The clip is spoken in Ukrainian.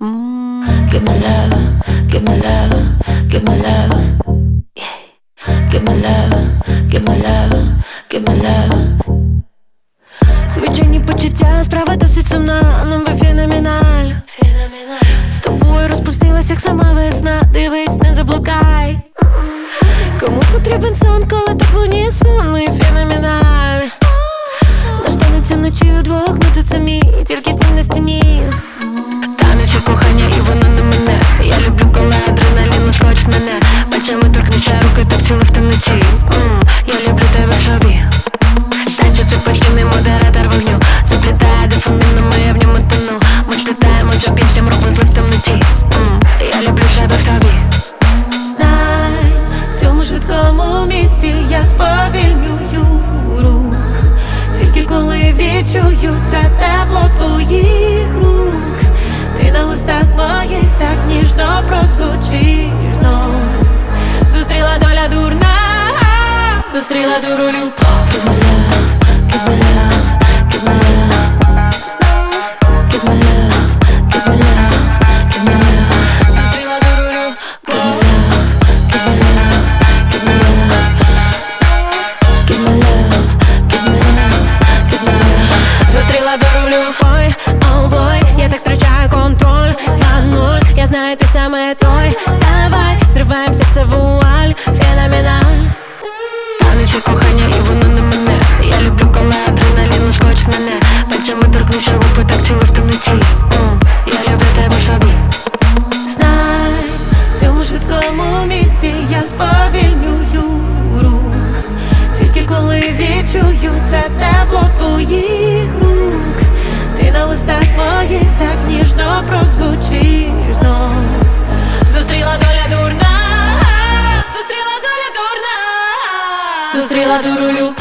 Give me love, give me love, give me love. Give me love, give me love, give me love. Звичайні почуття, справа досить сумна, але ви феноменаль З тобою розпустилась, як сама весна, дивись, не заблукай Кому потрібен сон, коли так в унісон, ми феноменаль Наш танець уночі удвох, ми тут самі, тільки чую це тепло твоїх рук, ти на устах моїх так ніжно прозвучиш знов. Зустріла доля дурна, зустріла дуру любов, кибаля, кибаля Wiele mnie dal Ale cię зустріла дурулю.